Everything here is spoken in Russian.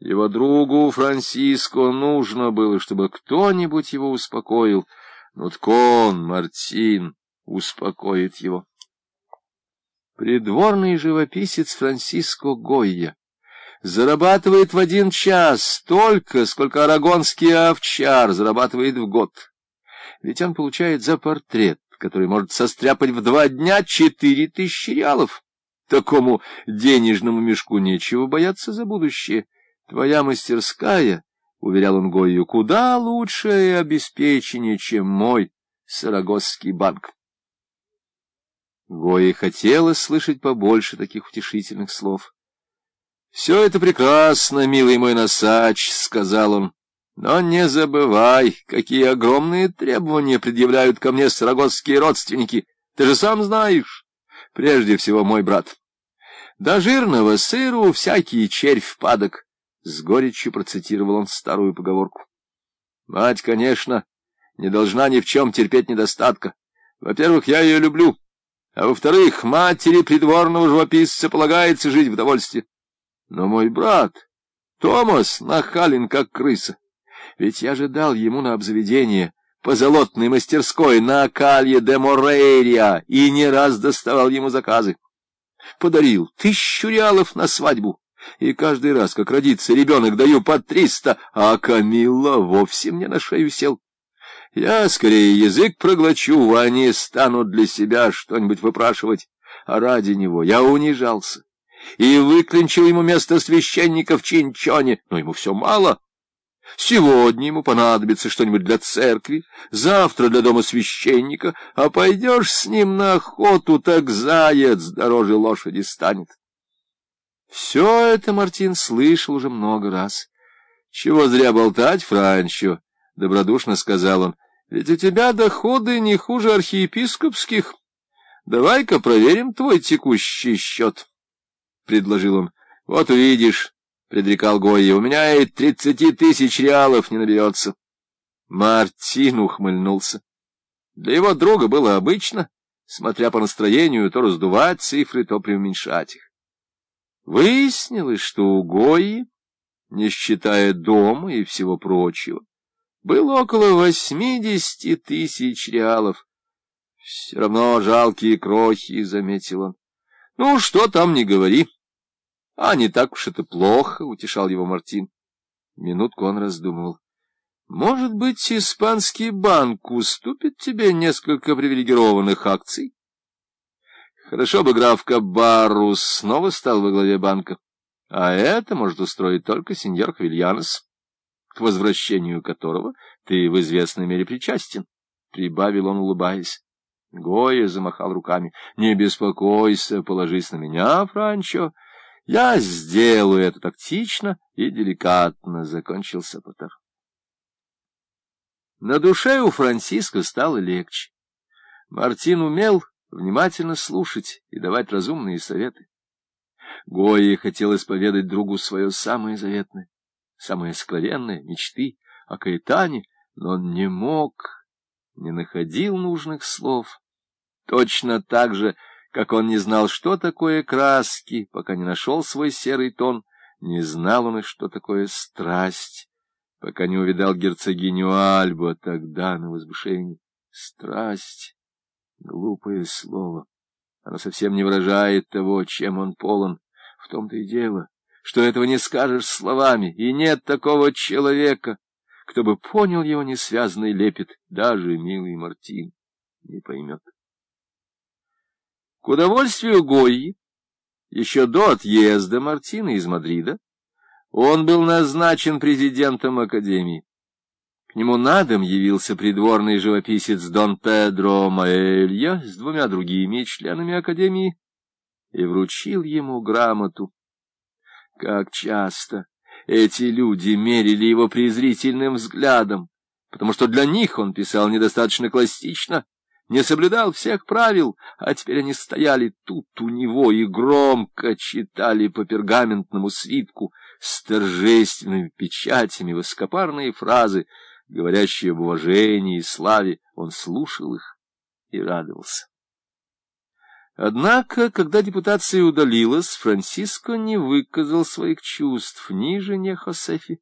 Его другу Франсиско нужно было, чтобы кто-нибудь его успокоил, но ткон Мартин успокоит его. Придворный живописец Франсиско Гойя зарабатывает в один час столько, сколько арагонский овчар зарабатывает в год. Ведь он получает за портрет, который может состряпать в два дня четыре тысячи реалов. Такому денежному мешку нечего бояться за будущее. Твоя мастерская, — уверял он Гою, — куда лучшее обеспечение, чем мой Сарагосский банк. Гои хотелось слышать побольше таких утешительных слов. — Все это прекрасно, милый мой носач, — сказал он, — но не забывай, какие огромные требования предъявляют ко мне сарагосские родственники. Ты же сам знаешь, прежде всего мой брат. До жирного сыру всякий червь падок. С горечью процитировал он старую поговорку. Мать, конечно, не должна ни в чем терпеть недостатка. Во-первых, я ее люблю, а во-вторых, матери придворного живописца полагается жить в довольстве. Но мой брат, Томас, нахален как крыса. Ведь я же дал ему на обзаведение по золотной мастерской на Акалье де Морейрия и не раз доставал ему заказы. Подарил тысячу реалов на свадьбу и каждый раз, как родится ребенок, даю по триста, а Камилла вовсе мне на шею сел. Я скорее язык проглочу, а они станут для себя что-нибудь выпрашивать, а ради него я унижался и выклинчил ему место священника в Чинчоне, но ему все мало. Сегодня ему понадобится что-нибудь для церкви, завтра для дома священника, а пойдешь с ним на охоту, так заяц дороже лошади станет. Все это Мартин слышал уже много раз. — Чего зря болтать, Франчо? — добродушно сказал он. — Ведь у тебя доходы не хуже архиепископских. Давай-ка проверим твой текущий счет, — предложил он. — Вот увидишь, — предрекал Гойя, — у меня и тридцати тысяч реалов не наберется. Мартин ухмыльнулся. Для его друга было обычно, смотря по настроению, то раздувать цифры, то преуменьшать их. Выяснилось, что у Гои, не считая дома и всего прочего, было около восьмидесяти тысяч реалов. Все равно жалкие крохи, — заметил он. Ну, что там не говори. А не так уж это плохо, — утешал его Мартин. Минутку он раздумывал. Может быть, испанский банк уступит тебе несколько привилегированных акций? Хорошо бы граф Кабарус снова стал во главе банка. А это может устроить только сеньор Хвильянос, к возвращению которого ты в известной мере причастен, — прибавил он, улыбаясь. Гоя замахал руками. — Не беспокойся, положись на меня, Франчо. Я сделаю это тактично и деликатно, — закончил Сапотер. На душе у Франциска стало легче. Мартин умел внимательно слушать и давать разумные советы. Гои хотелось поведать другу свое самое заветное, самое скровенное, мечты о Каэтане, но он не мог, не находил нужных слов. Точно так же, как он не знал, что такое краски, пока не нашел свой серый тон, не знал он и что такое страсть, пока не увидал герцогиню Альбу тогда на возвышении. Страсть! Глупое слово. Оно совсем не выражает того, чем он полон. В том-то и дело, что этого не скажешь словами, и нет такого человека, кто бы понял его несвязанный лепет, даже милый Мартин не поймет. К удовольствию Гойи, еще до отъезда Мартина из Мадрида, он был назначен президентом Академии. К нему на дом явился придворный живописец Дон Педро Маэлья с двумя другими членами Академии и вручил ему грамоту. Как часто эти люди мерили его презрительным взглядом, потому что для них он писал недостаточно классично, не соблюдал всех правил, а теперь они стояли тут у него и громко читали по пергаментному свитку с торжественными печатями высокопарные фразы, говорящие об уважении и славе, он слушал их и радовался. Однако, когда депутация удалилась, Франциско не выказал своих чувств ни жене Хосефи,